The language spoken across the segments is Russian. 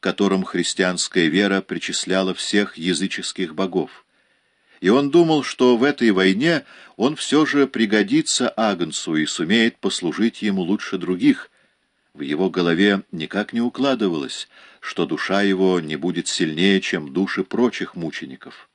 которым христианская вера причисляла всех языческих богов. И он думал, что в этой войне он все же пригодится Агнцу и сумеет послужить ему лучше других. В его голове никак не укладывалось, что душа его не будет сильнее, чем души прочих мучеников.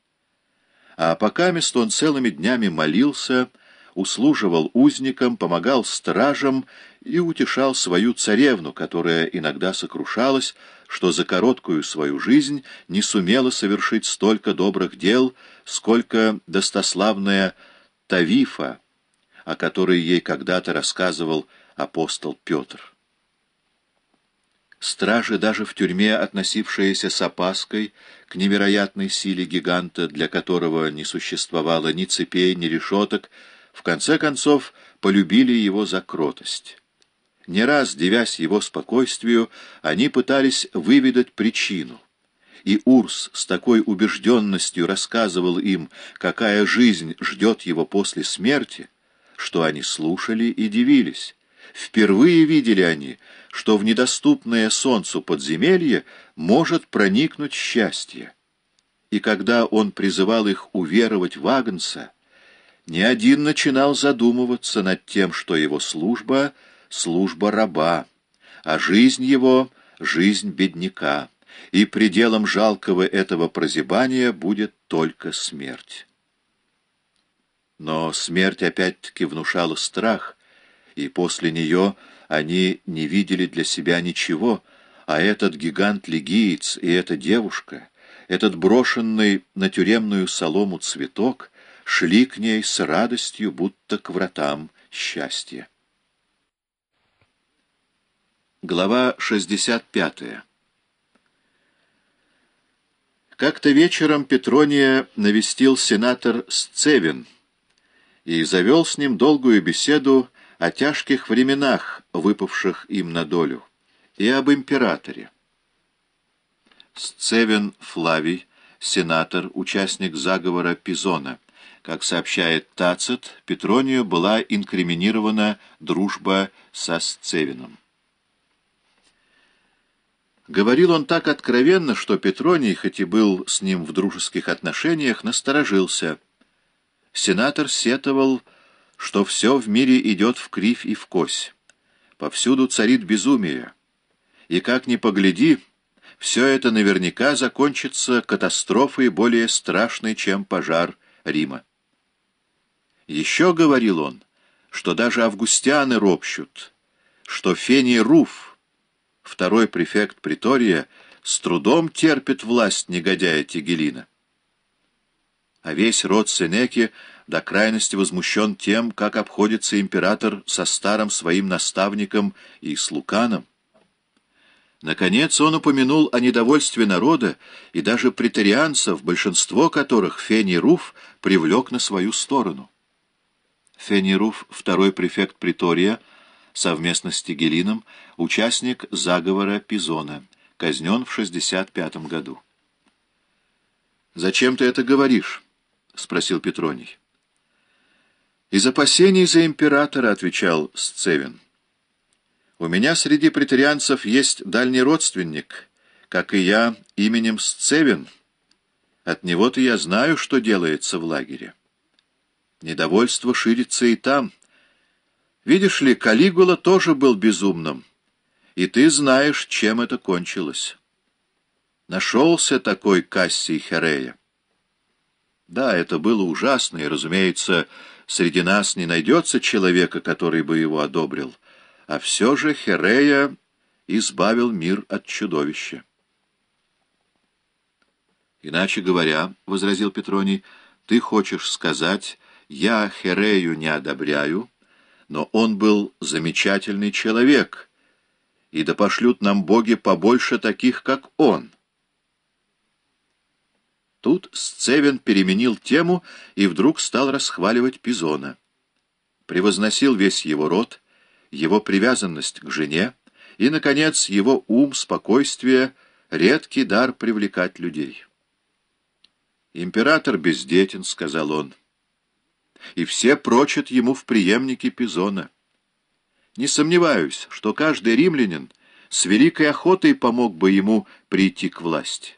А пока мест он целыми днями молился, услуживал узникам, помогал стражам и утешал свою царевну, которая иногда сокрушалась, что за короткую свою жизнь не сумела совершить столько добрых дел, сколько достославная Тавифа, о которой ей когда-то рассказывал апостол Петр. Стражи, даже в тюрьме, относившиеся с опаской к невероятной силе гиганта, для которого не существовало ни цепей, ни решеток, в конце концов полюбили его за кротость. Не раз, девясь его спокойствию, они пытались выведать причину. И Урс с такой убежденностью рассказывал им, какая жизнь ждет его после смерти, что они слушали и дивились. Впервые видели они, что в недоступное солнцу подземелье может проникнуть счастье. И когда он призывал их уверовать в Ни один начинал задумываться над тем, что его служба — служба раба, а жизнь его — жизнь бедняка, и пределом жалкого этого прозябания будет только смерть. Но смерть опять-таки внушала страх, и после нее они не видели для себя ничего, а этот гигант-легиец и эта девушка, этот брошенный на тюремную солому цветок — шли к ней с радостью, будто к вратам счастья. Глава 65 Как-то вечером Петрония навестил сенатор Сцевин и завел с ним долгую беседу о тяжких временах, выпавших им на долю, и об императоре. Сцевин Флавий, сенатор, участник заговора Пизона, как сообщает Тацит, Петронию была инкриминирована дружба со Сцевином. Говорил он так откровенно, что Петроний, хоть и был с ним в дружеских отношениях, насторожился. Сенатор сетовал, что все в мире идет в кривь и в кось. Повсюду царит безумие. И как ни погляди, все это наверняка закончится катастрофой более страшной, чем пожар Рима. Еще говорил он, что даже августяны ропщут, что Фений Руф, второй префект Притория, с трудом терпит власть негодяя Тигелина. А весь род Сенеки до крайности возмущен тем, как обходится император со старым своим наставником и с Луканом. Наконец он упомянул о недовольстве народа и даже претарианцев, большинство которых Фений Руф привлек на свою сторону. Фенируф, второй префект Притория, совместно с Тигелином, участник заговора Пизона, казнен в 65 году. «Зачем ты это говоришь?» — спросил Петроний. «Из опасений за императора», — отвечал Сцевин. «У меня среди претарианцев есть дальний родственник, как и я, именем Сцевин. От него-то я знаю, что делается в лагере». Недовольство ширится и там. Видишь ли, Калигула тоже был безумным, и ты знаешь, чем это кончилось. Нашелся такой Кассий Херея. Да, это было ужасно, и, разумеется, среди нас не найдется человека, который бы его одобрил. А все же Херея избавил мир от чудовища. «Иначе говоря, — возразил Петроний, — ты хочешь сказать, я Херею не одобряю, но он был замечательный человек, и да пошлют нам боги побольше таких, как он. Тут Сцевин переменил тему и вдруг стал расхваливать Пизона. Превозносил весь его род, его привязанность к жене и, наконец, его ум, спокойствие, редкий дар привлекать людей. «Император бездетен», — сказал он, — и все прочат ему в преемнике Пизона. Не сомневаюсь, что каждый римлянин с великой охотой помог бы ему прийти к власти.